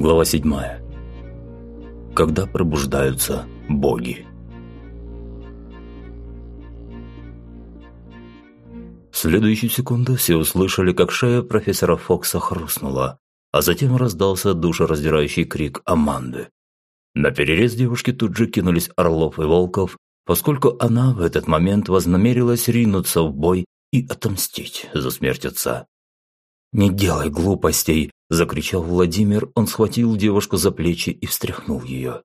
Глава 7. Когда пробуждаются боги. В следующую секунду все услышали, как шея профессора Фокса хрустнула, а затем раздался душераздирающий крик Аманды. На перерез девушки тут же кинулись Орлов и Волков, поскольку она в этот момент вознамерилась ринуться в бой и отомстить за смерть отца. «Не делай глупостей!» – закричал Владимир. Он схватил девушку за плечи и встряхнул ее.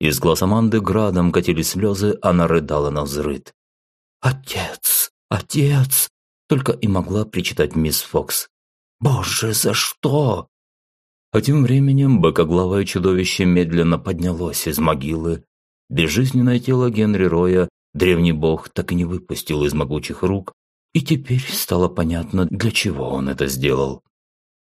Из глаз Аманды градом катились слезы, она рыдала на взрыд. «Отец! Отец!» – только и могла причитать мисс Фокс. «Боже, за что?» А тем временем быкоглавое чудовище медленно поднялось из могилы. Безжизненное тело Генри Роя древний бог так и не выпустил из могучих рук, и теперь стало понятно, для чего он это сделал.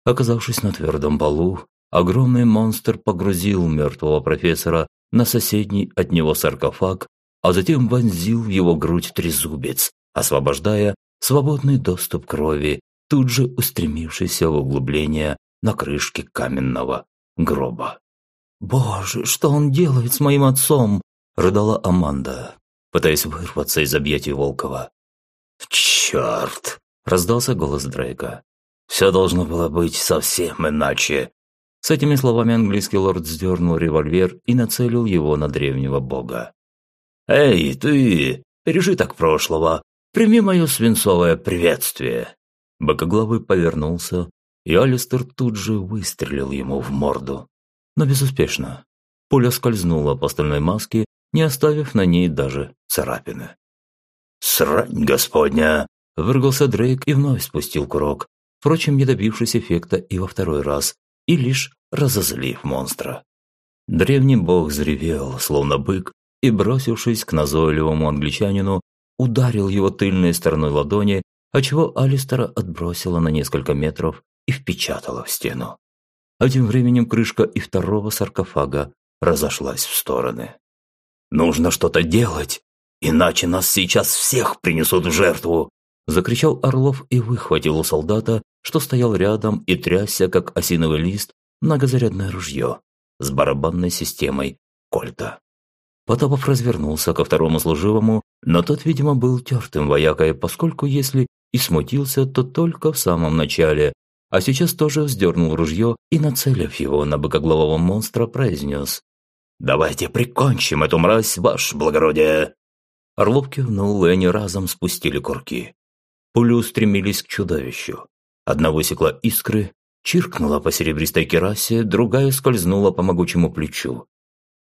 Оказавшись на твердом полу, огромный монстр погрузил мертвого профессора на соседний от него саркофаг, а затем вонзил в его грудь трезубец, освобождая свободный доступ крови, тут же устремившийся в углубление на крышке каменного гроба. «Боже, что он делает с моим отцом?» – рыдала Аманда, пытаясь вырваться из объятий Волкова. «Черт!» – раздался голос Дрейка. «Все должно было быть совсем иначе!» С этими словами английский лорд сдернул револьвер и нацелил его на древнего бога. «Эй, ты! Пережиток прошлого! Прими мое свинцовое приветствие!» Бокоглавый повернулся, и Алистер тут же выстрелил ему в морду. Но безуспешно. Пуля скользнула по стальной маске, не оставив на ней даже царапины. «Срань господня!» – выргался Дрейк и вновь спустил курок, впрочем, не добившись эффекта и во второй раз, и лишь разозлив монстра. Древний бог заревел, словно бык, и, бросившись к назойливому англичанину, ударил его тыльной стороной ладони, отчего Алистера отбросило на несколько метров и впечатало в стену. А тем временем крышка и второго саркофага разошлась в стороны. «Нужно что-то делать!» Иначе нас сейчас всех принесут в жертву!» Закричал Орлов и выхватил у солдата, что стоял рядом и трясся, как осиновый лист, многозарядное ружье с барабанной системой Кольта. Потапов развернулся ко второму служивому, но тот, видимо, был тертым воякой, поскольку если и смутился, то только в самом начале, а сейчас тоже вздернул ружье и, нацелив его на быкоглавого монстра, произнес «Давайте прикончим эту мразь, ваше благородие!» Орлов кивнул, и они разом спустили курки. Пули устремились к чудовищу. Одна высекла искры, чиркнула по серебристой керасе, другая скользнула по могучему плечу.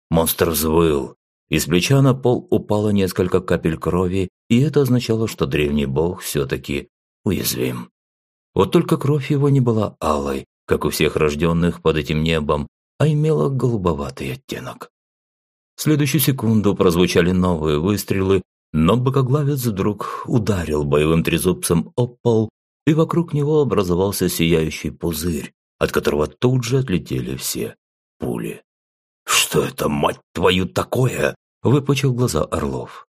Монстр взвыл. Из плеча на пол упало несколько капель крови, и это означало, что древний бог все-таки уязвим. Вот только кровь его не была алой, как у всех рожденных под этим небом, а имела голубоватый оттенок. В следующую секунду прозвучали новые выстрелы, но бокоглавец вдруг ударил боевым трезубцем об пол, и вокруг него образовался сияющий пузырь, от которого тут же отлетели все пули. «Что это, мать твою, такое?» – выпучил глаза Орлов.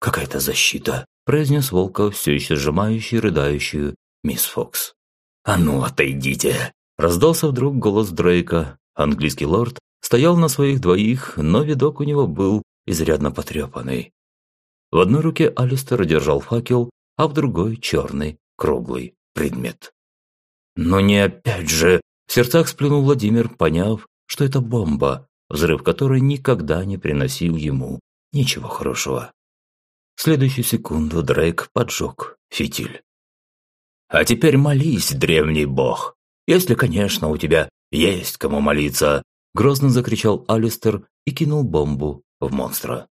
«Какая-то защита», – произнес Волков, все еще сжимающий рыдающую мисс Фокс. «А ну, отойдите!» – раздался вдруг голос Дрейка. Английский лорд стоял на своих двоих, но видок у него был изрядно потрепанный. В одной руке Алистер держал факел, а в другой черный, круглый предмет. «Но не опять же!» – в сердцах сплюнул Владимир, поняв, что это бомба, взрыв которой никогда не приносил ему ничего хорошего. В следующую секунду Дрейк поджег фитиль. «А теперь молись, древний бог, если, конечно, у тебя есть кому молиться», Грозно закричал Алистер и кинул бомбу в монстра.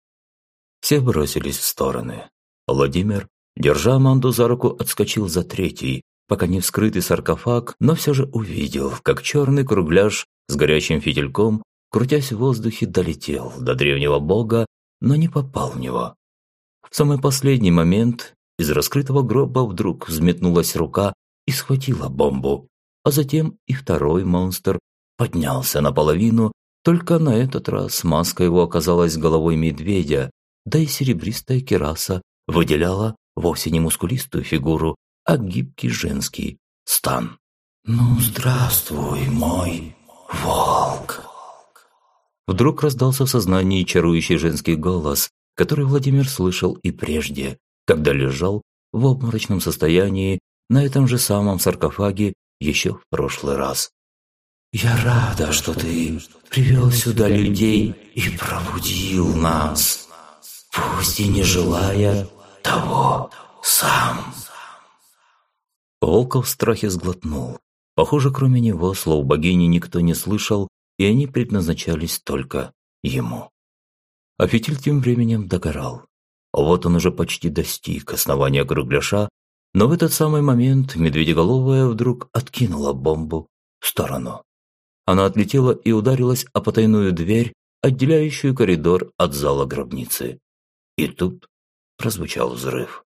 Все бросились в стороны. Владимир, держа Аманду за руку, отскочил за третий, пока не вскрытый саркофаг, но все же увидел, как черный кругляш с горячим фитильком, крутясь в воздухе, долетел до древнего бога, но не попал в него. В самый последний момент из раскрытого гроба вдруг взметнулась рука и схватила бомбу, а затем и второй монстр поднялся наполовину, только на этот раз маска его оказалась головой медведя, да и серебристая кераса выделяла вовсе не мускулистую фигуру, а гибкий женский стан. «Ну, здравствуй, мой волк!» Вдруг раздался в сознании чарующий женский голос, который Владимир слышал и прежде, когда лежал в обморочном состоянии на этом же самом саркофаге еще в прошлый раз. «Я рада, что ты привел сюда людей и пробудил нас, пусть и не желая того сам». Волков в страхе сглотнул. Похоже, кроме него слов богини никто не слышал, и они предназначались только ему. А фитиль тем временем догорал. Вот он уже почти достиг основания кругляша, но в этот самый момент медведеголовая вдруг откинула бомбу в сторону. Она отлетела и ударилась о потайную дверь, отделяющую коридор от зала гробницы. И тут прозвучал взрыв.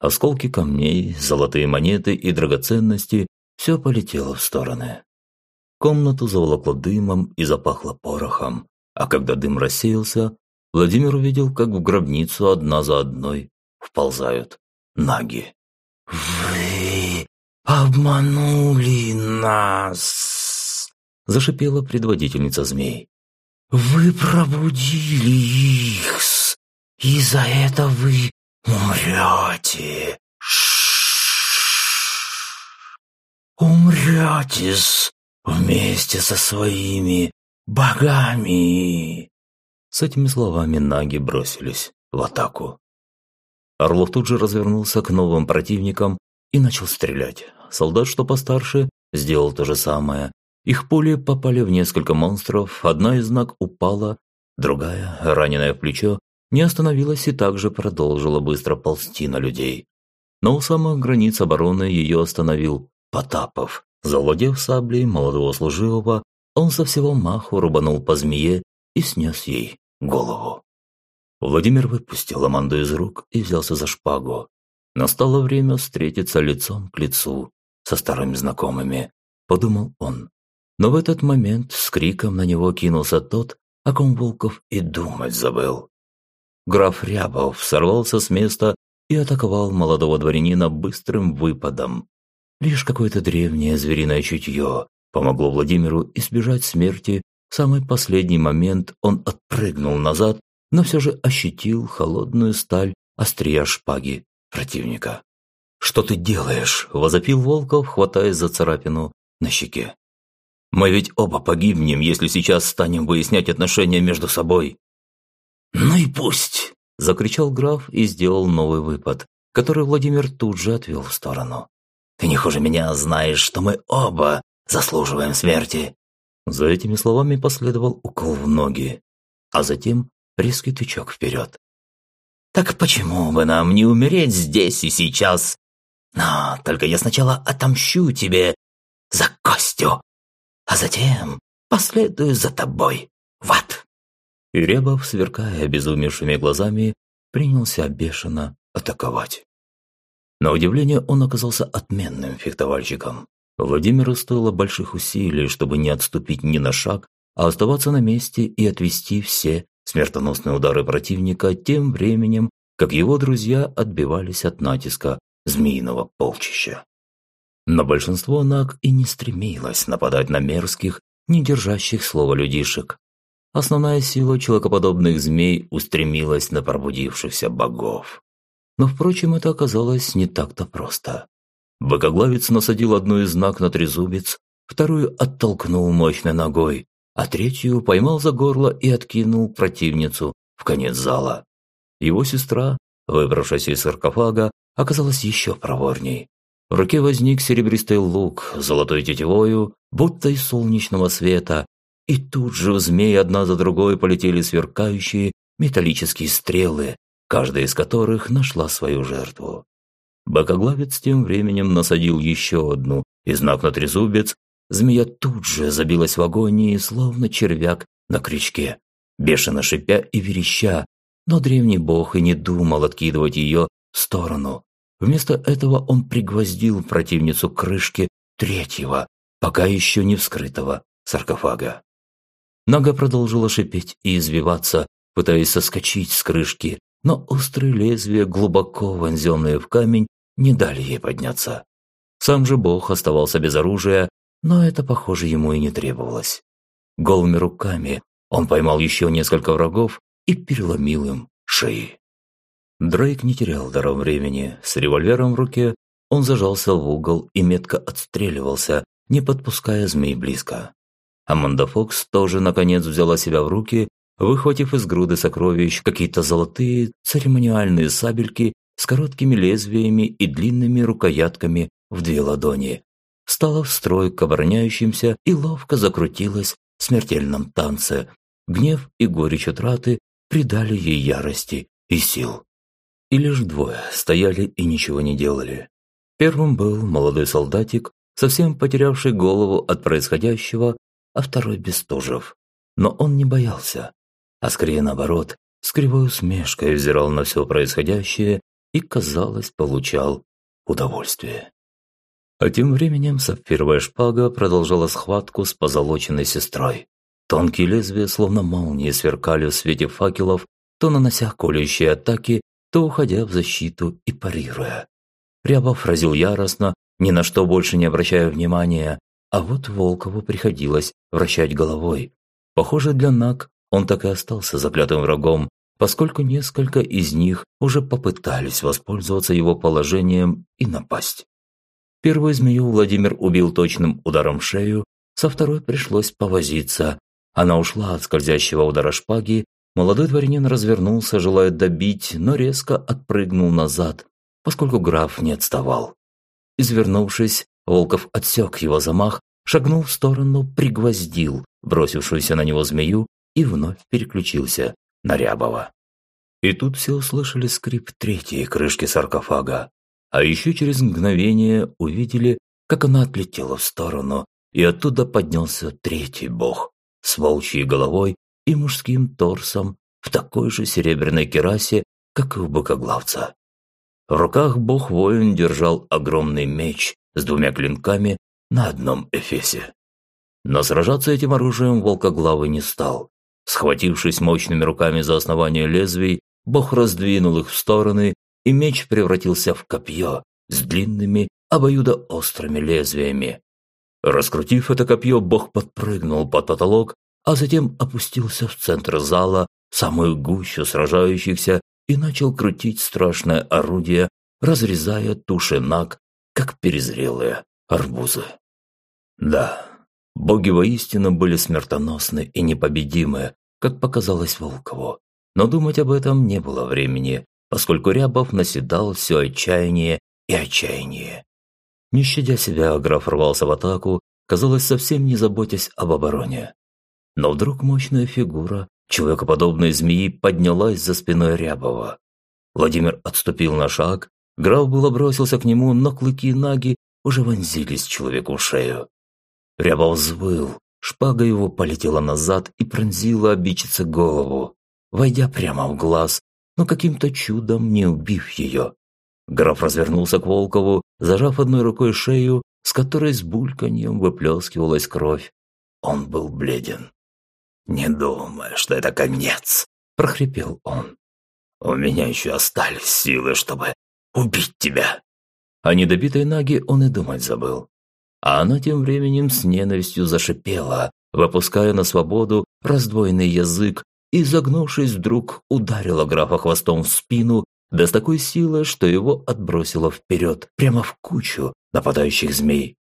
Осколки камней, золотые монеты и драгоценности – все полетело в стороны. Комнату заволокло дымом и запахло порохом, а когда дым рассеялся, Владимир увидел, как в гробницу одна за одной вползают наги. «Вы обманули нас!» – зашипела предводительница змей. «Вы пробудили их, и за это вы умрете! Умрете вместе со своими богами!» С этими словами наги бросились в атаку. Орлов тут же развернулся к новым противникам и начал стрелять. Солдат, что постарше, сделал то же самое. Их пули попали в несколько монстров, одна из ног упала, другая, раненая в плечо, не остановилась и также продолжила быстро ползти на людей. Но у самых границ обороны ее остановил Потапов. Завладев саблей молодого служивого, он со всего маху рубанул по змее и снес ей голову. Владимир выпустил Аманду из рук и взялся за шпагу. Настало время встретиться лицом к лицу со старыми знакомыми, подумал он. Но в этот момент с криком на него кинулся тот, о ком Волков и думать забыл. Граф Рябов сорвался с места и атаковал молодого дворянина быстрым выпадом. Лишь какое-то древнее звериное чутье помогло Владимиру избежать смерти. В самый последний момент он отпрыгнул назад но все же ощутил холодную сталь острия шпаги противника. «Что ты делаешь?» – возопил Волков, хватаясь за царапину на щеке. «Мы ведь оба погибнем, если сейчас станем выяснять отношения между собой». «Ну и пусть!» – закричал граф и сделал новый выпад, который Владимир тут же отвел в сторону. «Ты не хуже меня знаешь, что мы оба заслуживаем смерти!» За этими словами последовал укол в ноги, а затем резкий тычок вперед. «Так почему бы нам не умереть здесь и сейчас? Но только я сначала отомщу тебе за Костю, а затем последую за тобой в ад». И Рябов, сверкая обезумевшими глазами, принялся бешено атаковать. На удивление он оказался отменным фехтовальщиком. Владимиру стоило больших усилий, чтобы не отступить ни на шаг, а оставаться на месте и отвести все смертоносные удары противника тем временем, как его друзья отбивались от натиска змеиного полчища. Но большинство наг и не стремилось нападать на мерзких, не держащих слова людишек. Основная сила человекоподобных змей устремилась на пробудившихся богов. Но, впрочем, это оказалось не так-то просто. Быкоглавец насадил одну из наг на трезубец, вторую оттолкнул мощной ногой, а третью поймал за горло и откинул противницу в конец зала. Его сестра, выбравшись из саркофага, оказалась еще проворней. В руке возник серебристый лук золотой тетивою, будто из солнечного света, и тут же в змеи одна за другой полетели сверкающие металлические стрелы, каждая из которых нашла свою жертву. Бокоглавец тем временем насадил еще одну, и знак на трезубец Змея тут же забилась в агонии, словно червяк на крючке, бешено шипя и вереща, но древний бог и не думал откидывать ее в сторону. Вместо этого он пригвоздил противницу к крышке третьего, пока еще не вскрытого саркофага. Нога продолжила шипеть и извиваться, пытаясь соскочить с крышки, но острые лезвия, глубоко вонзенные в камень, не дали ей подняться. Сам же бог оставался без оружия, но это, похоже, ему и не требовалось. Голыми руками он поймал еще несколько врагов и переломил им шеи. Дрейк не терял дара времени. С револьвером в руке он зажался в угол и метко отстреливался, не подпуская змей близко. Аманда Фокс тоже, наконец, взяла себя в руки, выхватив из груды сокровищ какие-то золотые церемониальные сабельки с короткими лезвиями и длинными рукоятками в две ладони. Стала в строй к обороняющимся и ловко закрутилась в смертельном танце. Гнев и горечь утраты придали ей ярости и сил. И лишь двое стояли и ничего не делали. Первым был молодой солдатик, совсем потерявший голову от происходящего, а второй Бестужев. Но он не боялся, а скорее наоборот, с кривой усмешкой взирал на все происходящее и, казалось, получал удовольствие. А тем временем сапфировая шпага продолжала схватку с позолоченной сестрой. Тонкие лезвия, словно молнии, сверкали в свете факелов, то нанося колющие атаки, то уходя в защиту и парируя. Рябов разил яростно, ни на что больше не обращая внимания, а вот Волкову приходилось вращать головой. Похоже, для Наг он так и остался заклятым врагом, поскольку несколько из них уже попытались воспользоваться его положением и напасть. Первую змею Владимир убил точным ударом в шею, со второй пришлось повозиться. Она ушла от скользящего удара шпаги Молодой дворянин развернулся, желая добить, но резко отпрыгнул назад, поскольку граф не отставал. Извернувшись, Волков отсек его замах, шагнул в сторону, пригвоздил бросившуюся на него змею и вновь переключился на Рябова. И тут все услышали скрип третьей крышки саркофага, а еще через мгновение увидели, как она отлетела в сторону, и оттуда поднялся третий бог с волчьей головой и мужским торсом в такой же серебряной керасе, как и у быкоглавца. В руках бог-воин держал огромный меч с двумя клинками на одном эфесе. Но сражаться этим оружием волкоглавый не стал. Схватившись мощными руками за основание лезвий, бог раздвинул их в стороны, и меч превратился в копье с длинными обоюдоострыми лезвиями. Раскрутив это копье, бог подпрыгнул под потолок а затем опустился в центр зала, в самую гущу сражающихся, и начал крутить страшное орудие, разрезая туши наг, как перезрелые арбузы. Да, боги воистину были смертоносны и непобедимы, как показалось Волкову. Но думать об этом не было времени, поскольку Рябов наседал все отчаяние и отчаяние. Не щадя себя, граф рвался в атаку, казалось, совсем не заботясь об обороне. Но вдруг мощная фигура человекоподобной змеи поднялась за спиной Рябова. Владимир отступил на шаг, граф было бросился к нему, но клыки наги уже вонзились человеку в шею. Рябов взвыл, шпага его полетела назад и пронзила обидчице голову, войдя прямо в глаз, но каким-то чудом не убив ее. Граф развернулся к Волкову, зажав одной рукой шею, с которой с бульканьем выплескивалась кровь. Он был бледен. «Не думай, что это конец», – прохрипел он. «У меня еще остались силы, чтобы убить тебя». О недобитой Наге он и думать забыл. А она тем временем с ненавистью зашипела, выпуская на свободу раздвоенный язык и, загнувшись вдруг, ударила графа хвостом в спину, да с такой силой, что его отбросило вперед, прямо в кучу нападающих змей.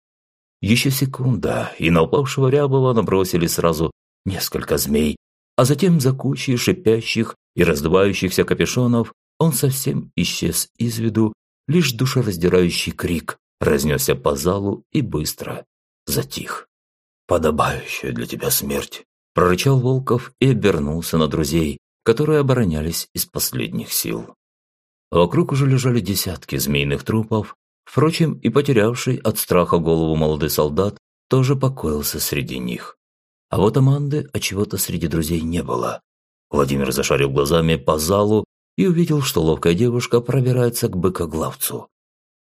Еще секунда, и на упавшего Рябова набросили сразу несколько змей, а затем за кучей шипящих и раздувающихся капюшонов он совсем исчез из виду, лишь душераздирающий крик разнесся по залу и быстро затих. «Подобающая для тебя смерть!» – прорычал Волков и обернулся на друзей, которые оборонялись из последних сил. Вокруг уже лежали десятки змеиных трупов, впрочем, и потерявший от страха голову молодой солдат тоже покоился среди них. А вот Аманды от чего-то среди друзей не было. Владимир зашарил глазами по залу и увидел, что ловкая девушка пробирается к быкоглавцу.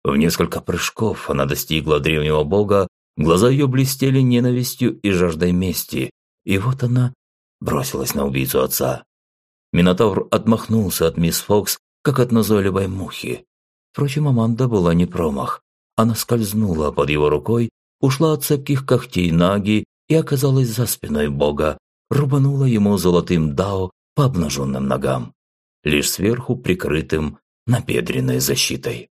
В несколько прыжков она достигла древнего бога, глаза ее блестели ненавистью и жаждой мести, и вот она бросилась на убийцу отца. Минотавр отмахнулся от мисс Фокс, как от назойливой мухи. Впрочем, Аманда была не промах. Она скользнула под его рукой ушла от цепких когтей Наги и оказалась за спиной бога, рубанула ему золотым дао по обнаженным ногам, лишь сверху прикрытым набедренной защитой.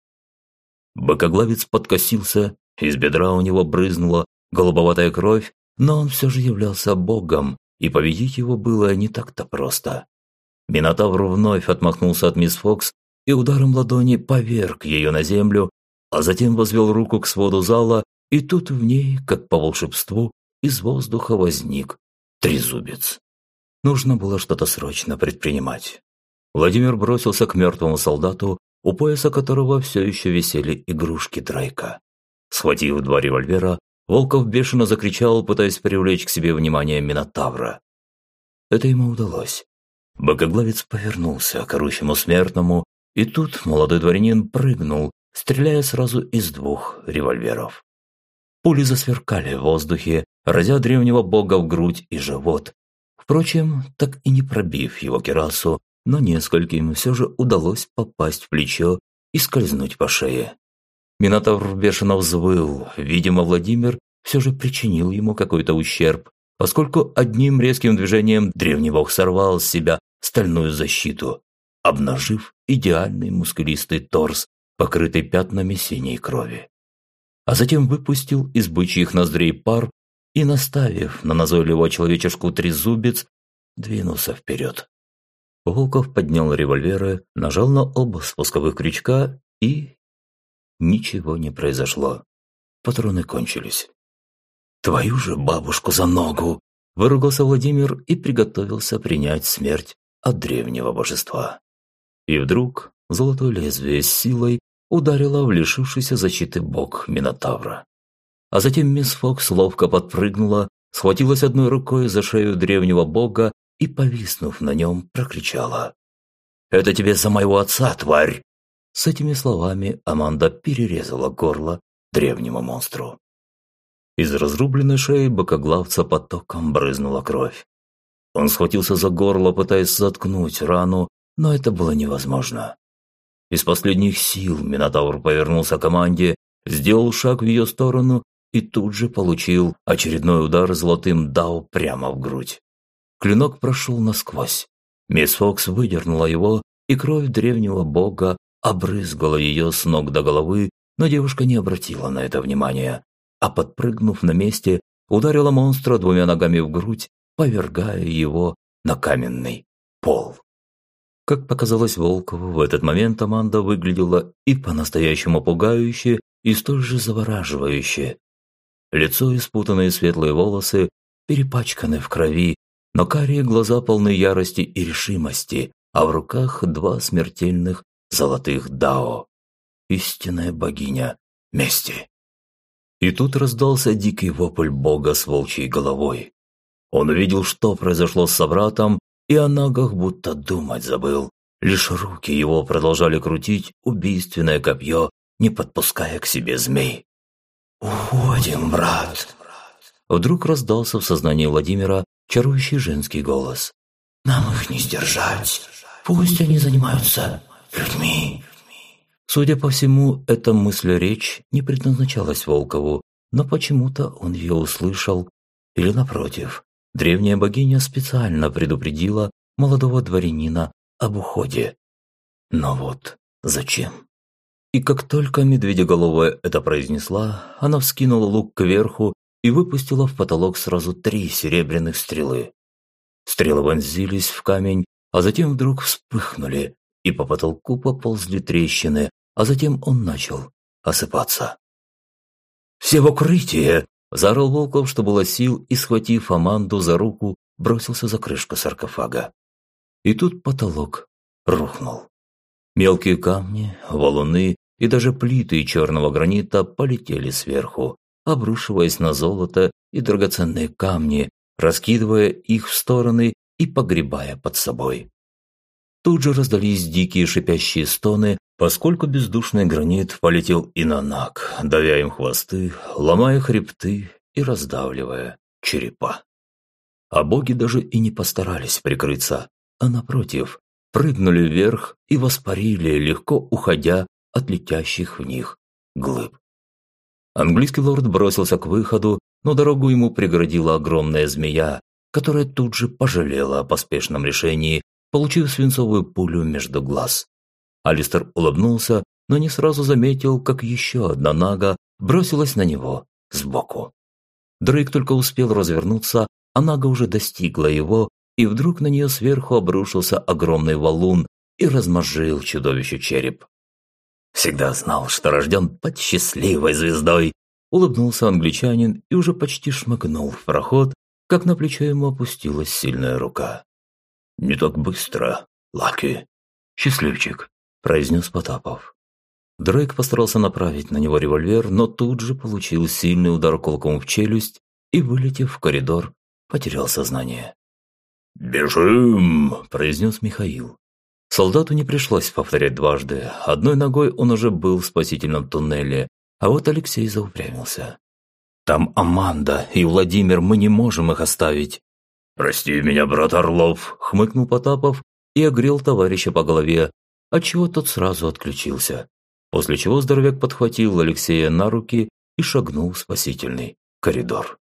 Быкоглавец подкосился, из бедра у него брызнула голубоватая кровь, но он все же являлся богом, и победить его было не так-то просто. Минотавр вновь отмахнулся от мисс Фокс и ударом ладони поверг ее на землю, а затем возвел руку к своду зала, и тут в ней, как по волшебству, из воздуха возник трезубец. Нужно было что-то срочно предпринимать. Владимир бросился к мертвому солдату, у пояса которого все еще висели игрушки Дрейка. Схватив два револьвера, Волков бешено закричал, пытаясь привлечь к себе внимание Минотавра. Это ему удалось. Богоглавец повернулся к орущему смертному, и тут молодой дворянин прыгнул, стреляя сразу из двух револьверов. Пули засверкали в воздухе, разя древнего бога в грудь и живот. Впрочем, так и не пробив его керасу, но нескольким все же удалось попасть в плечо и скользнуть по шее. Минотавр бешено взвыл. Видимо, Владимир все же причинил ему какой-то ущерб, поскольку одним резким движением древний бог сорвал с себя стальную защиту, обнажив идеальный мускулистый торс, покрытый пятнами синей крови. А затем выпустил из бычьих ноздрей пар и, наставив на назойливого человечешку трезубец, двинулся вперед. Волков поднял револьверы, нажал на оба спусковых крючка и Ничего не произошло. Патроны кончились. «Твою же бабушку за ногу!» – выругался Владимир и приготовился принять смерть от древнего божества. И вдруг золотое лезвие с силой ударило в лишившийся защиты бок Минотавра. А затем мисс Фокс ловко подпрыгнула, схватилась одной рукой за шею древнего бога и, повиснув на нем, прокричала. «Это тебе за моего отца, тварь! С этими словами Аманда перерезала горло древнему монстру. Из разрубленной шеи бокоглавца потоком брызнула кровь. Он схватился за горло, пытаясь заткнуть рану, но это было невозможно. Из последних сил Минотавр повернулся к команде, сделал шаг в ее сторону и тут же получил очередной удар золотым дау прямо в грудь. Клинок прошел насквозь. Мисс Фокс выдернула его, и кровь древнего бога обрызгала ее с ног до головы, но девушка не обратила на это внимания, а подпрыгнув на месте, ударила монстра двумя ногами в грудь, повергая его на каменный пол. Как показалось Волкову, в этот момент Аманда выглядела и по-настоящему пугающе, и столь же завораживающе. Лицо и светлые волосы перепачканы в крови, но карие глаза полны ярости и решимости, а в руках два смертельных золотых дао, истинная богиня мести. И тут раздался дикий вопль бога с волчьей головой. Он увидел, что произошло с собратом, и о ногах будто думать забыл. Лишь руки его продолжали крутить убийственное копье, не подпуская к себе змей. «Уходим, брат!» Вдруг раздался в сознании Владимира чарующий женский голос. «Нам их не сдержать. Пусть они занимаются людьми. Судя по всему, эта мысль-речь не предназначалась Волкову, но почему-то он ее услышал, или напротив, древняя богиня специально предупредила молодого дворянина об уходе. Но вот зачем? И как только медведеголовая это произнесла, она вскинула лук кверху и выпустила в потолок сразу три серебряных стрелы. Стрелы вонзились в камень, а затем вдруг вспыхнули, и по потолку поползли трещины, а затем он начал осыпаться. «Все в укрытие!» – заорал Волков, что было сил, и, схватив Аманду за руку, бросился за крышку саркофага. И тут потолок рухнул. Мелкие камни, валуны и даже плиты черного гранита полетели сверху, обрушиваясь на золото и драгоценные камни, раскидывая их в стороны и погребая под собой. Тут же раздались дикие шипящие стоны, поскольку бездушный гранит полетел и на наг, давя им хвосты, ломая хребты и раздавливая черепа. А боги даже и не постарались прикрыться, а напротив, прыгнули вверх и воспарили, легко уходя от летящих в них глыб. Английский лорд бросился к выходу, но дорогу ему преградила огромная змея, которая тут же пожалела о поспешном решении, получив свинцовую пулю между глаз. Алистер улыбнулся, но не сразу заметил, как еще одна нага бросилась на него сбоку. Дрейк только успел развернуться, а нага уже достигла его, и вдруг на нее сверху обрушился огромный валун и размозжил чудовище череп. Всегда знал, что рожден под счастливой звездой. Улыбнулся англичанин и уже почти шмыгнул в проход, как на плечо ему опустилась сильная рука. «Не так быстро, Лаки!» «Счастливчик», – произнес Потапов. Дрейк постарался направить на него револьвер, но тут же получил сильный удар кулаком в челюсть и, вылетев в коридор, потерял сознание. «Бежим!» – произнес Михаил. Солдату не пришлось повторять дважды. Одной ногой он уже был в спасительном туннеле, а вот Алексей заупрямился. «Там Аманда и Владимир, мы не можем их оставить». «Прости меня, брат Орлов», – хмыкнул Потапов и огрел товарища по голове, отчего тот сразу отключился. После чего здоровяк подхватил Алексея на руки и шагнул в спасительный коридор.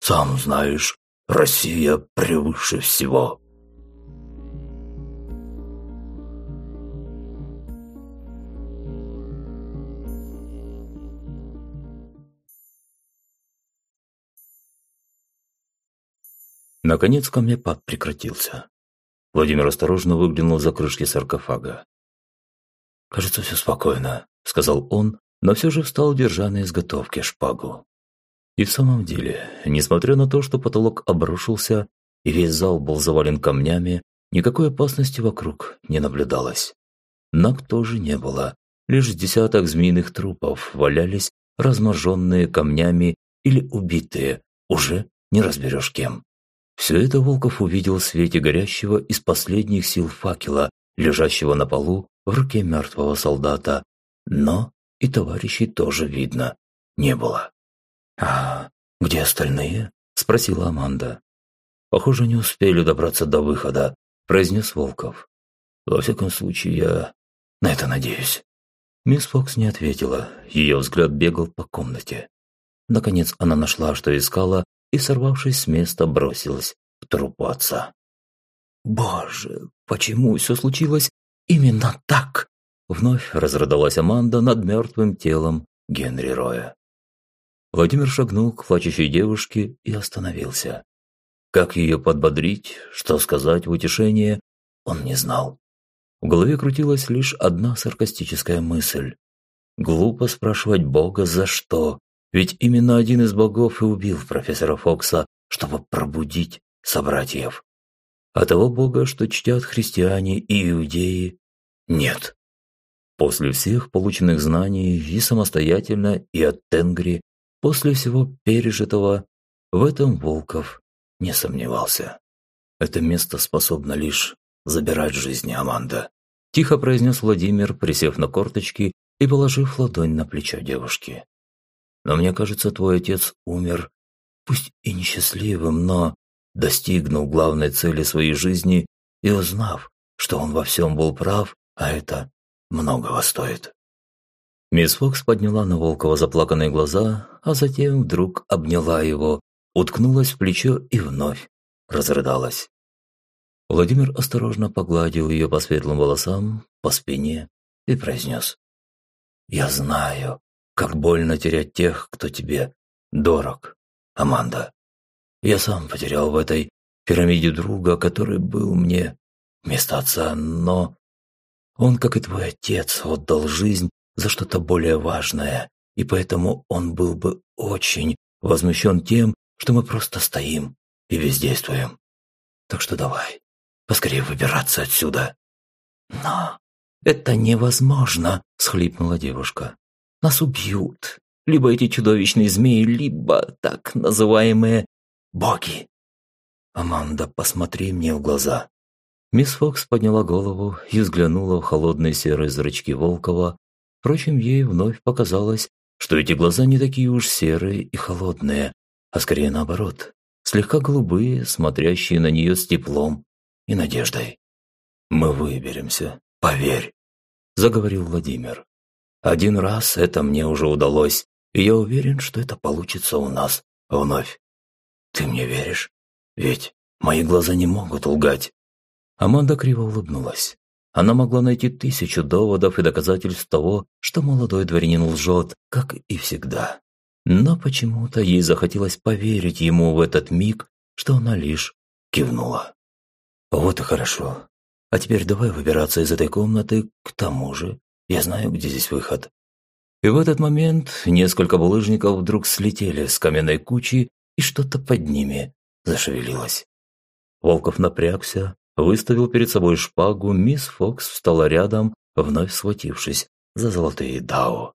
«Сам знаешь, Россия превыше всего». Наконец камнепад прекратился. Владимир осторожно выглянул за крышки саркофага. «Кажется, все спокойно», – сказал он, но все же встал, держа на изготовке шпагу. И в самом деле, несмотря на то, что потолок обрушился и весь зал был завален камнями, никакой опасности вокруг не наблюдалось. Наг тоже не было, лишь десяток змеиных трупов валялись, разможенные камнями или убитые, уже не разберешь кем. Все это Волков увидел в свете горящего из последних сил факела, лежащего на полу в руке мертвого солдата. Но и товарищей тоже видно не было. «А где остальные?» – спросила Аманда. «Похоже, не успели добраться до выхода», – произнес Волков. «Во всяком случае, я на это надеюсь». Мисс Фокс не ответила, ее взгляд бегал по комнате. Наконец она нашла, что искала, и, сорвавшись с места, бросилась отца. «Боже, почему все случилось именно так?» Вновь разрыдалась Аманда над мертвым телом Генри Роя. Владимир шагнул к плачущей девушке и остановился. Как ее подбодрить, что сказать в утешение, он не знал. В голове крутилась лишь одна саркастическая мысль. Глупо спрашивать Бога за что, ведь именно один из богов и убил профессора Фокса, чтобы пробудить собратьев. А того бога, что чтят христиане и иудеи, нет. После всех полученных знаний и самостоятельно, и от Тенгри, после всего пережитого, в этом Волков не сомневался. Это место способно лишь забирать жизни Аманда. Тихо произнес Владимир, присев на корточки и положив ладонь на плечо девушки. Но мне кажется, твой отец умер, пусть и несчастливым, но достигнул главной цели своей жизни и узнав, что он во всем был прав, а это многого стоит. Мисс Фокс подняла на Волкова заплаканные глаза, а затем вдруг обняла его, уткнулась в плечо и вновь разрыдалась. Владимир осторожно погладил ее по светлым волосам, по спине и произнес. «Я знаю, как больно терять тех, кто тебе дорог, Аманда. Я сам потерял в этой пирамиде друга, который был мне вместо отца, но он, как и твой отец, отдал жизнь за что-то более важное, и поэтому он был бы очень возмущен тем, что мы просто стоим и бездействуем. Так что давай, поскорее выбираться отсюда. Но это невозможно, схлипнула девушка. Нас убьют. Либо эти чудовищные змеи, либо так называемые боги. Аманда, посмотри мне в глаза. Мисс Фокс подняла голову и взглянула в холодные серые зрачки Волкова. Впрочем, ей вновь показалось, что эти глаза не такие уж серые и холодные, а скорее наоборот, слегка голубые, смотрящие на нее с теплом и надеждой. «Мы выберемся, поверь», – заговорил Владимир. Один раз это мне уже удалось, И я уверен, что это получится у нас вновь. Ты мне веришь? Ведь мои глаза не могут лгать». Аманда криво улыбнулась. Она могла найти тысячу доводов и доказательств того, что молодой дворянин лжет, как и всегда. Но почему-то ей захотелось поверить ему в этот миг, что она лишь кивнула. «Вот и хорошо. А теперь давай выбираться из этой комнаты. К тому же, я знаю, где здесь выход». И в этот момент несколько булыжников вдруг слетели с каменной кучи, и что-то под ними зашевелилось. Волков напрягся, выставил перед собой шпагу, мисс Фокс встала рядом, вновь схватившись за золотые дао.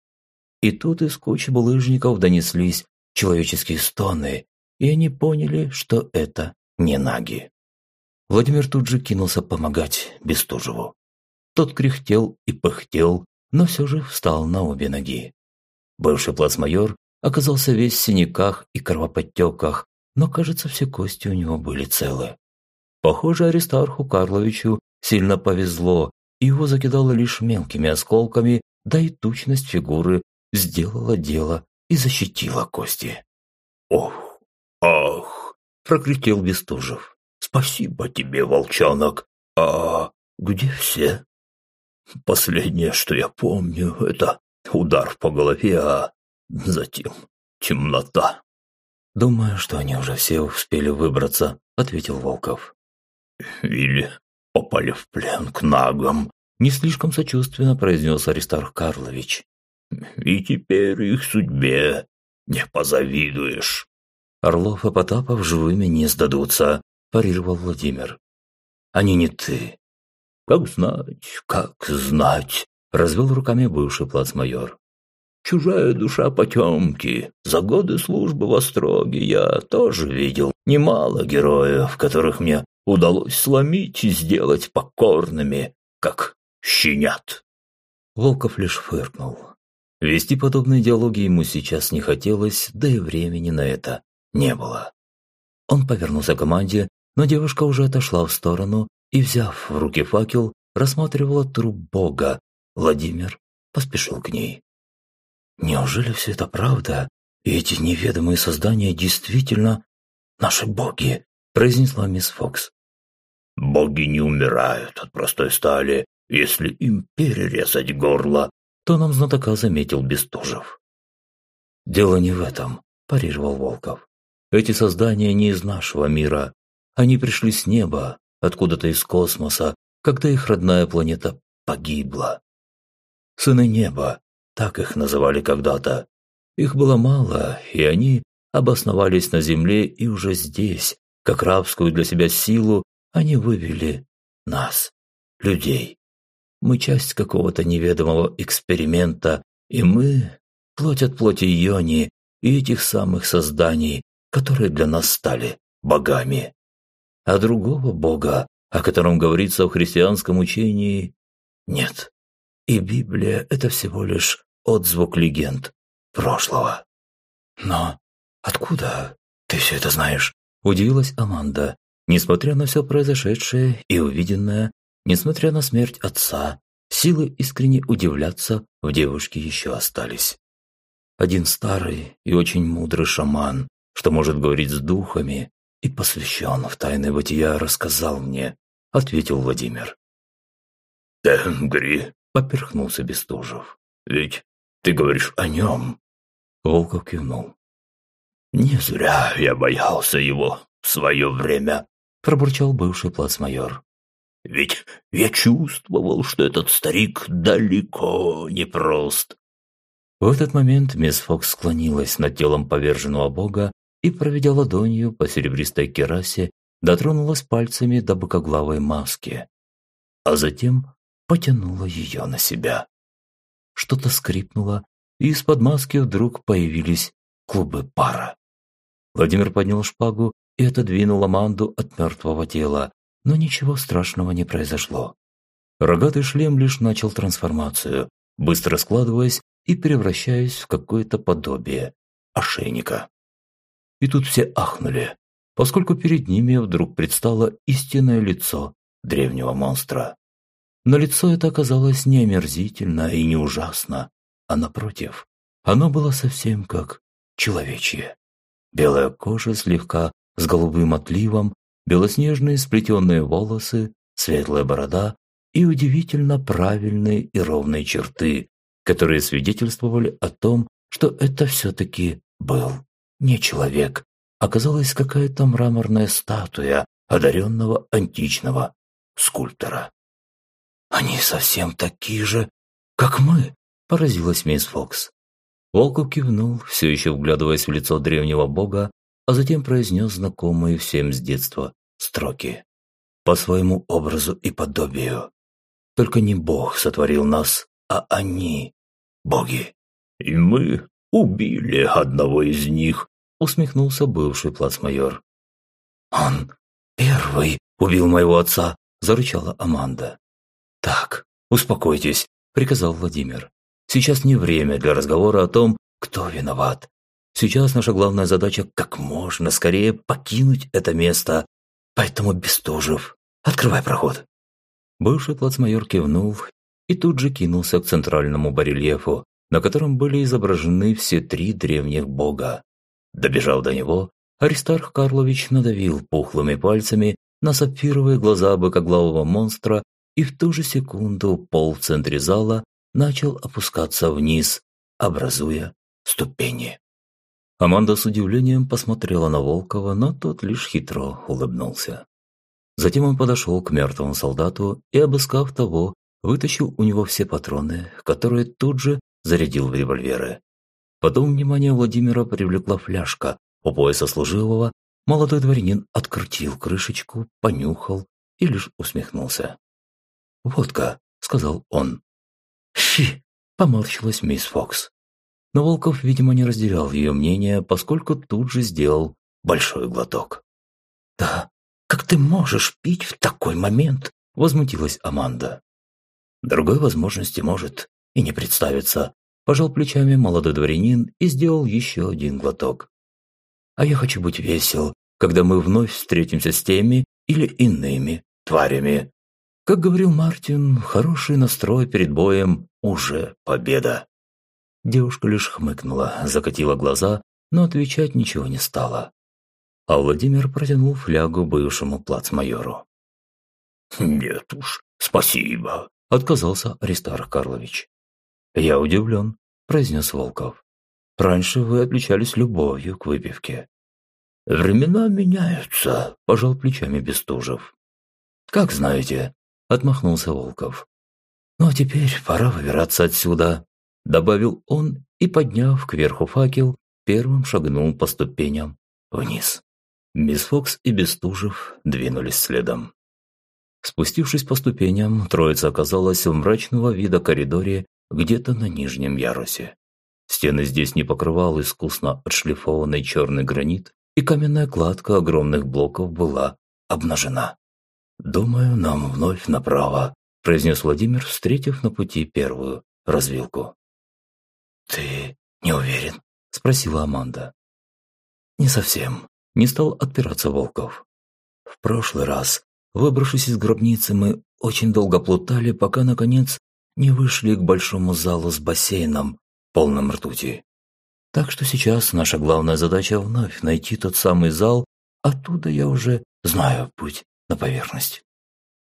И тут из кучи булыжников донеслись человеческие стоны, и они поняли, что это не наги. Владимир тут же кинулся помогать Бестужеву. Тот кряхтел и пыхтел, но все же встал на обе ноги. Бывший плацмайор оказался весь в синяках и кровоподтеках, но, кажется, все кости у него были целы. Похоже, Аристарху Карловичу сильно повезло, его закидало лишь мелкими осколками, да и тучность фигуры сделала дело и защитила кости. «Ох, ах!» – прокричал Бестужев. «Спасибо тебе, волчонок! А где все?» «Последнее, что я помню, это удар по голове, а затем темнота». «Думаю, что они уже все успели выбраться», – ответил Волков. «Или попали в плен к нагам», – не слишком сочувственно произнес Аристарх Карлович. «И теперь их судьбе не позавидуешь». «Орлов и Потапов живыми не сдадутся», – парировал Владимир. «Они не ты». «Как знать, как знать», – развел руками бывший плацмайор. Чужая душа потемки. За годы службы в Остроге я тоже видел немало героев, которых мне удалось сломить и сделать покорными, как щенят. Волков лишь фыркнул. Вести подобные диалоги ему сейчас не хотелось, да и времени на это не было. Он повернулся к команде, но девушка уже отошла в сторону и, взяв в руки факел, рассматривала труп бога. Владимир поспешил к ней. Неужели все это правда? И эти неведомые создания действительно наши боги, произнесла мисс Фокс. Боги не умирают от простой стали, если им перерезать горло, тоном знатока заметил Бестужев. Дело не в этом, парировал Волков. Эти создания не из нашего мира. Они пришли с неба, откуда-то из космоса, когда их родная планета погибла. Сыны неба, так их называли когда-то. Их было мало, и они обосновались на земле и уже здесь, как рабскую для себя силу, они вывели нас, людей. Мы часть какого-то неведомого эксперимента, и мы – плоть от плоти Йони и этих самых созданий, которые для нас стали богами. А другого бога, о котором говорится в христианском учении, нет. И Библия – это всего лишь отзвук легенд прошлого. Но откуда ты все это знаешь? Удивилась Аманда. Несмотря на все произошедшее и увиденное, несмотря на смерть отца, силы искренне удивляться в девушке еще остались. Один старый и очень мудрый шаман, что может говорить с духами и посвящен в тайны бытия, рассказал мне, ответил Владимир. «Тенгри», — поперхнулся Бестужев, — «ведь ты говоришь о нем?» Волков кивнул. «Не зря я боялся его в свое время», – пробурчал бывший плацмайор. «Ведь я чувствовал, что этот старик далеко не прост». В этот момент мисс Фокс склонилась над телом поверженного бога и, проведя ладонью по серебристой керасе, дотронулась пальцами до быкоглавой маски, а затем потянула ее на себя. Что-то скрипнуло, и из-под маски вдруг появились клубы пара. Владимир поднял шпагу и отодвинул Аманду от мертвого тела, но ничего страшного не произошло. Рогатый шлем лишь начал трансформацию, быстро складываясь и превращаясь в какое-то подобие ошейника. И тут все ахнули, поскольку перед ними вдруг предстало истинное лицо древнего монстра. Но лицо это оказалось не омерзительно и не ужасно, а напротив, Оно было совсем как человечье. Белая кожа слегка с голубым отливом, белоснежные сплетенные волосы, светлая борода и удивительно правильные и ровные черты, которые свидетельствовали о том, что это все-таки был не человек, оказалась какая-то мраморная статуя одаренного античного скульптора. «Они совсем такие же, как мы», – поразилась мисс Фокс. Волков кивнул, все еще вглядываясь в лицо древнего бога, а затем произнес знакомые всем с детства строки. «По своему образу и подобию. Только не бог сотворил нас, а они, боги». «И мы убили одного из них», – усмехнулся бывший плацмайор. «Он первый убил моего отца», – зарычала Аманда. «Так, успокойтесь», – приказал Владимир. «Сейчас не время для разговора о том, кто виноват. Сейчас наша главная задача – как можно скорее покинуть это место. Поэтому, Бестужев, открывай проход». Бывший плацмайор кивнул и тут же кинулся к центральному барельефу, на котором были изображены все три древних бога. Добежав до него, Аристарх Карлович надавил пухлыми пальцами на сапфировые глаза быкоглавого монстра, и в ту же секунду пол в центре зала начал опускаться вниз, образуя ступени. Аманда с удивлением посмотрела на Волкова, но тот лишь хитро улыбнулся. Затем он подошел к мертвому солдату и, обыскав того, вытащил у него все патроны, которые тут же зарядил в револьверы. Потом внимание Владимира привлекла фляжка у пояса служивого. Молодой дворянин открутил крышечку, понюхал и лишь усмехнулся. «Водка», — сказал он. «Фи!» — поморщилась мисс Фокс. Но Волков, видимо, не разделял ее мнение, поскольку тут же сделал большой глоток. «Да, как ты можешь пить в такой момент?» – возмутилась Аманда. «Другой возможности может и не представится», – пожал плечами молодой дворянин и сделал еще один глоток. «А я хочу быть весел, когда мы вновь встретимся с теми или иными тварями. Как говорил Мартин, хороший настрой перед боем – уже победа». Девушка лишь хмыкнула, закатила глаза, но отвечать ничего не стала. А Владимир протянул флягу бывшему плацмайору. «Нет уж, спасибо», – отказался Аристарх Карлович. «Я удивлен», – произнес Волков. «Раньше вы отличались любовью к выпивке». «Времена меняются», – пожал плечами Бестужев. «Как знаете», – отмахнулся Волков. «Ну а теперь пора выбираться отсюда», – добавил он и, подняв кверху факел, первым шагнул по ступеням вниз. Мисс Фокс и Бестужев двинулись следом. Спустившись по ступеням, троица оказалась в мрачного вида коридоре где-то на нижнем ярусе. Стены здесь не покрывал искусно отшлифованный черный гранит, и каменная кладка огромных блоков была обнажена. «Думаю, нам вновь направо», – произнес Владимир, встретив на пути первую развилку. «Ты не уверен?» – спросила Аманда. «Не совсем», – не стал отпираться Волков. «В прошлый раз, выбравшись из гробницы, мы очень долго плутали, пока, наконец, не вышли к большому залу с бассейном, полным ртути. Так что сейчас наша главная задача вновь найти тот самый зал, оттуда я уже знаю путь на поверхность.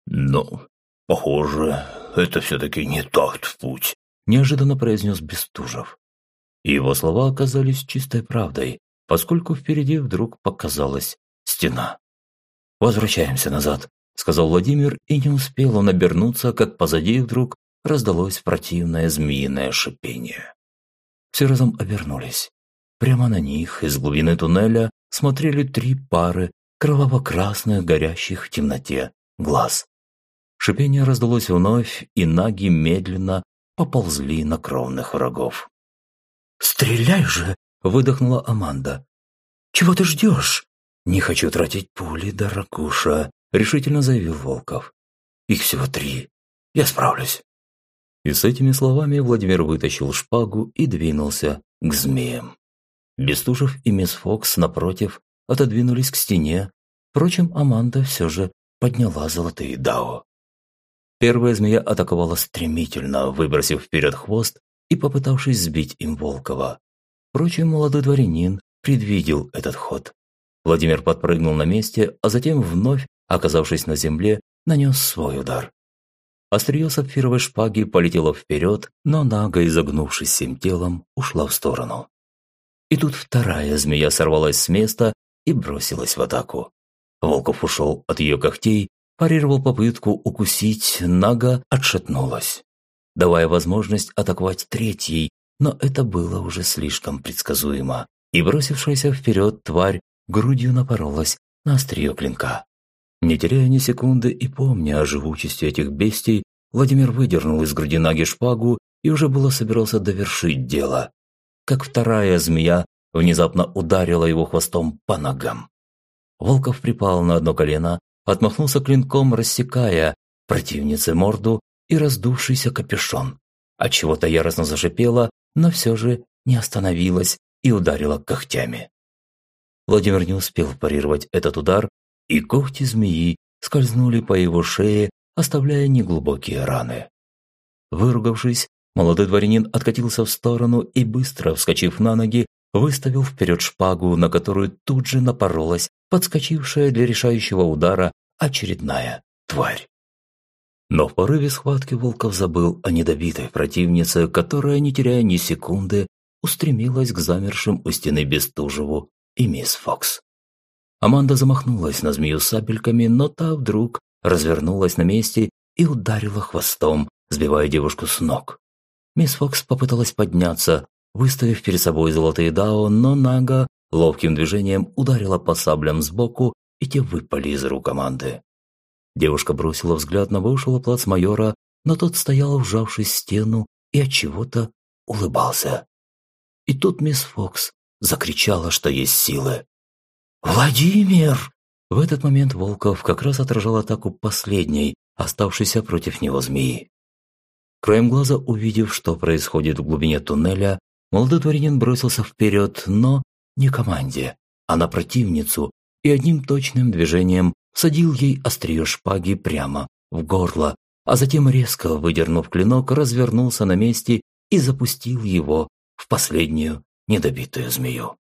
«Ну, похоже, это все-таки не тот путь», – неожиданно произнес Бестужев. Его слова оказались чистой правдой, поскольку впереди вдруг показалась стена. «Возвращаемся назад», – сказал Владимир, и не успел он обернуться, как позади вдруг раздалось противное змеиное шипение. Все разом обернулись. Прямо на них из глубины туннеля смотрели три пары кроваво-красных, горящих в темноте глаз. Шипение раздалось вновь, и наги медленно поползли на кровных врагов. «Стреляй же!» – выдохнула Аманда. «Чего ты ждешь?» «Не хочу тратить пули, дорогуша», – решительно заявил Волков. «Их всего три. Я справлюсь». И с этими словами Владимир вытащил шпагу и двинулся к змеям. Бестужев и мисс Фокс, напротив, отодвинулись к стене. Впрочем, Аманда все же подняла золотые дао. Первая змея атаковала стремительно, выбросив вперед хвост и попытавшись сбить им Волкова. Впрочем, молодой дворянин предвидел этот ход. Владимир подпрыгнул на месте, а затем вновь, оказавшись на земле, нанес свой удар. Острие сапфировой шпаги полетело вперед, но Нага, изогнувшись всем телом, ушла в сторону. И тут вторая змея сорвалась с места и бросилась в атаку. Волков ушел от ее когтей, парировал попытку укусить, Нага отшатнулась, давая возможность атаковать третьей, но это было уже слишком предсказуемо, и бросившаяся вперед тварь грудью напоролась на острие клинка. Не теряя ни секунды и помня о живучести этих бестий, Владимир выдернул из груди Наги шпагу и уже было собирался довершить дело, как вторая змея внезапно ударила его хвостом по ногам. Волков припал на одно колено, отмахнулся клинком, рассекая противнице морду и раздувшийся капюшон. От чего то яростно зашипела, но все же не остановилась и ударила когтями. Владимир не успел парировать этот удар, и когти змеи скользнули по его шее, оставляя неглубокие раны. Выругавшись, молодой дворянин откатился в сторону и, быстро вскочив на ноги, выставил вперед шпагу, на которую тут же напоролась подскочившая для решающего удара очередная тварь. Но в порыве схватки Волков забыл о недобитой противнице, которая, не теряя ни секунды, устремилась к замершим у стены Бестужеву и мисс Фокс. Аманда замахнулась на змею сабельками, но та вдруг развернулась на месте и ударила хвостом, сбивая девушку с ног. Мисс Фокс попыталась подняться, выставив перед собой золотые дао, но Нага ловким движением ударила по саблям сбоку, и те выпали из рук команды. Девушка бросила взгляд на бывшего плацмайора, но тот стоял, вжавшись в стену, и от чего-то улыбался. И тут мисс Фокс закричала, что есть силы. «Владимир!» В этот момент Волков как раз отражал атаку последней, оставшейся против него змеи. Краем глаза увидев, что происходит в глубине туннеля, молодой дворянин бросился вперед, но не команде, а на противницу, и одним точным движением садил ей острие шпаги прямо в горло, а затем, резко выдернув клинок, развернулся на месте и запустил его в последнюю недобитую змею.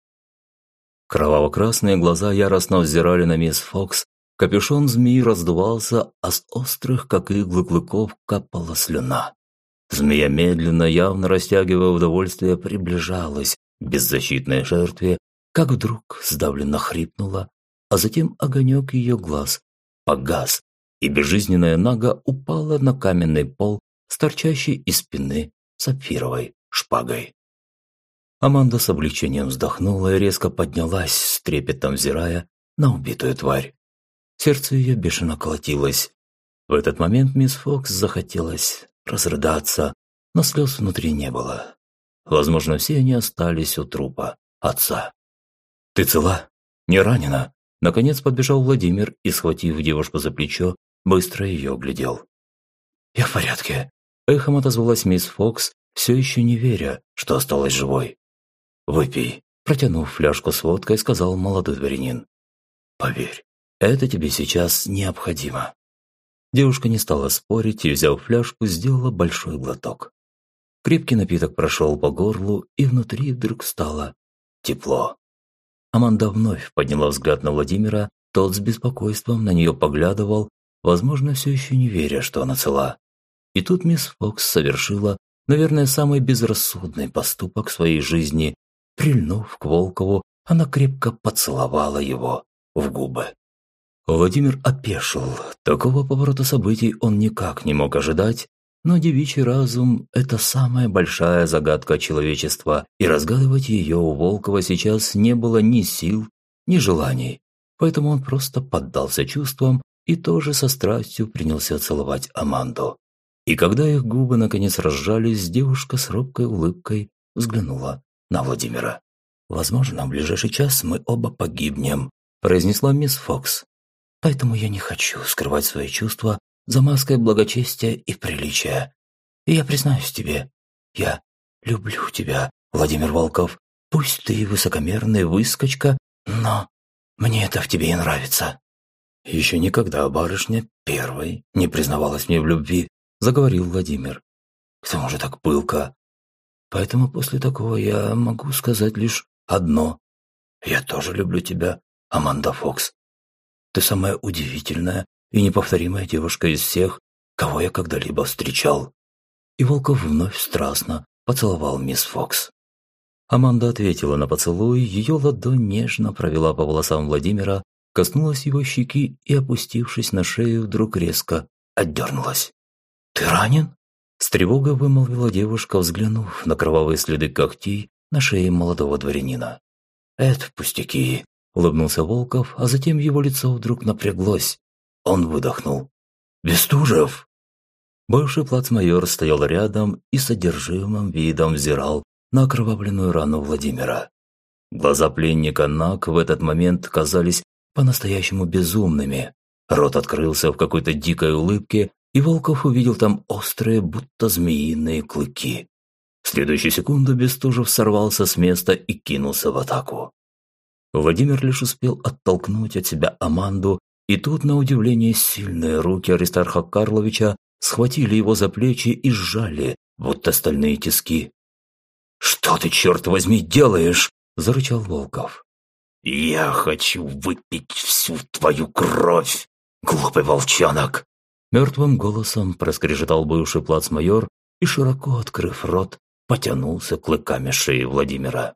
Кроваво-красные глаза яростно взирали на мисс Фокс, капюшон змеи раздувался, а с острых, как иглы клыков, капала слюна. Змея медленно, явно растягивая удовольствие, приближалась к беззащитной жертве, как вдруг сдавленно хрипнула, а затем огонек ее глаз погас, и безжизненная нага упала на каменный пол с из спины сапфировой шпагой. Аманда с облегчением вздохнула и резко поднялась, с трепетом взирая на убитую тварь. Сердце ее бешено колотилось. В этот момент мисс Фокс захотелось разрыдаться, но слез внутри не было. Возможно, все они остались у трупа отца. «Ты цела? Не ранена?» Наконец подбежал Владимир и, схватив девушку за плечо, быстро ее оглядел. «Я в порядке», – эхом отозвалась мисс Фокс, все еще не веря, что осталась живой. «Выпей», – протянув фляжку с водкой, сказал молодой дворянин. «Поверь, это тебе сейчас необходимо». Девушка не стала спорить и, взяв фляжку, сделала большой глоток. Крепкий напиток прошел по горлу, и внутри вдруг стало тепло. Аманда вновь подняла взгляд на Владимира, тот с беспокойством на нее поглядывал, возможно, все еще не веря, что она цела. И тут мисс Фокс совершила, наверное, самый безрассудный поступок в своей жизни, Прильнув к Волкову, она крепко поцеловала его в губы. Владимир опешил. Такого поворота событий он никак не мог ожидать, но девичий разум – это самая большая загадка человечества, и разгадывать ее у Волкова сейчас не было ни сил, ни желаний. Поэтому он просто поддался чувствам и тоже со страстью принялся целовать Аманду. И когда их губы наконец разжались, девушка с робкой улыбкой взглянула на Владимира. «Возможно, в ближайший час мы оба погибнем», – произнесла мисс Фокс. «Поэтому я не хочу скрывать свои чувства за маской благочестия и приличия. И я признаюсь тебе, я люблю тебя, Владимир Волков. Пусть ты высокомерный выскочка, но мне это в тебе и нравится». «Еще никогда барышня первой не признавалась мне в любви», – заговорил Владимир. «К тому же так пылко. Поэтому после такого я могу сказать лишь одно. Я тоже люблю тебя, Аманда Фокс. Ты самая удивительная и неповторимая девушка из всех, кого я когда-либо встречал». И Волков вновь страстно поцеловал мисс Фокс. Аманда ответила на поцелуй, ее ладонь нежно провела по волосам Владимира, коснулась его щеки и, опустившись на шею, вдруг резко отдернулась. «Ты ранен?» С тревогой вымолвила девушка, взглянув на кровавые следы когтей на шее молодого дворянина. «Это пустяки», – улыбнулся Волков, а затем его лицо вдруг напряглось. Он выдохнул. «Бестужев!» Бывший плацмайор стоял рядом и с одержимым видом взирал на окровавленную рану Владимира. Глаза пленника Нак в этот момент казались по-настоящему безумными. Рот открылся в какой-то дикой улыбке, и Волков увидел там острые, будто змеиные клыки. В следующую секунду Бестужев сорвался с места и кинулся в атаку. Владимир лишь успел оттолкнуть от себя Аманду, и тут, на удивление, сильные руки Аристарха Карловича схватили его за плечи и сжали, будто стальные тиски. «Что ты, черт возьми, делаешь?» – зарычал Волков. «Я хочу выпить всю твою кровь, глупый волчонок!» Мертвым голосом проскрежетал бывший плацмайор и, широко открыв рот, потянулся клыками шеи Владимира.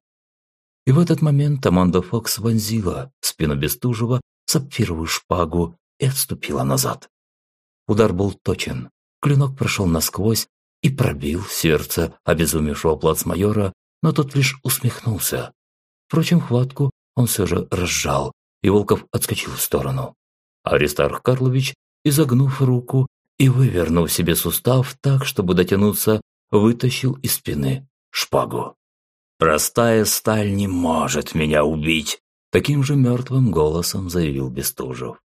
И в этот момент Аманда Фокс вонзила спину Бестужева сапфировую шпагу и отступила назад. Удар был точен, клинок прошел насквозь и пробил сердце обезумевшего плацмайора, но тот лишь усмехнулся. Впрочем, хватку он все же разжал, и Волков отскочил в сторону. Аристарх Карлович изогнув руку и вывернув себе сустав так, чтобы дотянуться, вытащил из спины шпагу. «Простая сталь не может меня убить», – таким же мертвым голосом заявил Бестужев.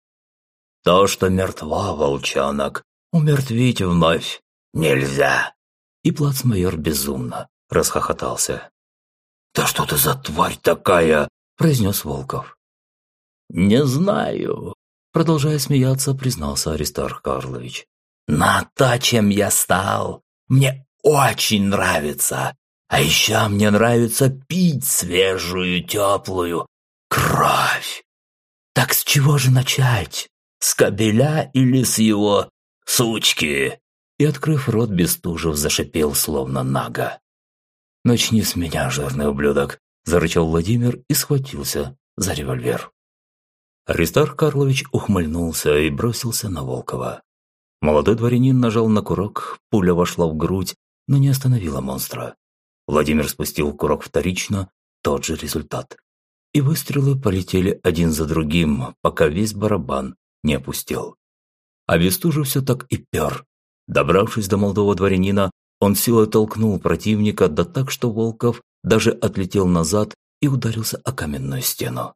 «То, что мертва, волчонок, умертвить вновь нельзя!» И плацмайор безумно расхохотался. «Да что ты за тварь такая?» – произнес Волков. «Не знаю», Продолжая смеяться, признался Аристарх Карлович. «Но то, чем я стал, мне очень нравится. А еще мне нравится пить свежую, теплую кровь. Так с чего же начать? С кобеля или с его сучки?» И, открыв рот, Бестужев зашипел, словно нага. «Начни с меня, жирный ублюдок!» – зарычал Владимир и схватился за револьвер. Аристарх Карлович ухмыльнулся и бросился на Волкова. Молодой дворянин нажал на курок, пуля вошла в грудь, но не остановила монстра. Владимир спустил курок вторично, тот же результат. И выстрелы полетели один за другим, пока весь барабан не опустел. А Бестужев все так и пер. Добравшись до молодого дворянина, он силой толкнул противника, да так, что Волков даже отлетел назад и ударился о каменную стену.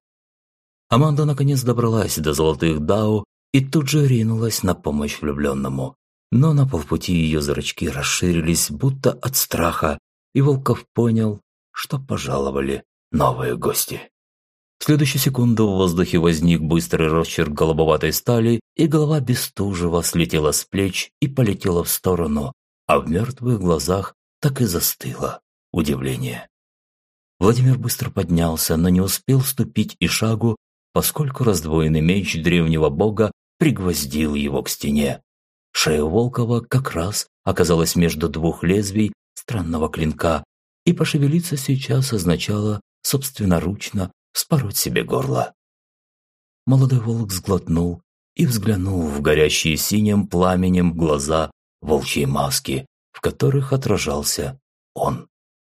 Аманда наконец добралась до золотых дау и тут же ринулась на помощь влюбленному. Но на полпути ее зрачки расширились, будто от страха, и Волков понял, что пожаловали новые гости. В следующую секунду в воздухе возник быстрый росчерк голубоватой стали, и голова Бестужева слетела с плеч и полетела в сторону, а в мертвых глазах так и застыло удивление. Владимир быстро поднялся, но не успел ступить и шагу, поскольку раздвоенный меч древнего бога пригвоздил его к стене. Шея Волкова как раз оказалась между двух лезвий странного клинка, и пошевелиться сейчас означало собственноручно вспороть себе горло. Молодой волк сглотнул и взглянул в горящие синим пламенем глаза волчьей маски, в которых отражался он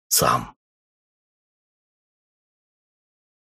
сам.